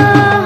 Oh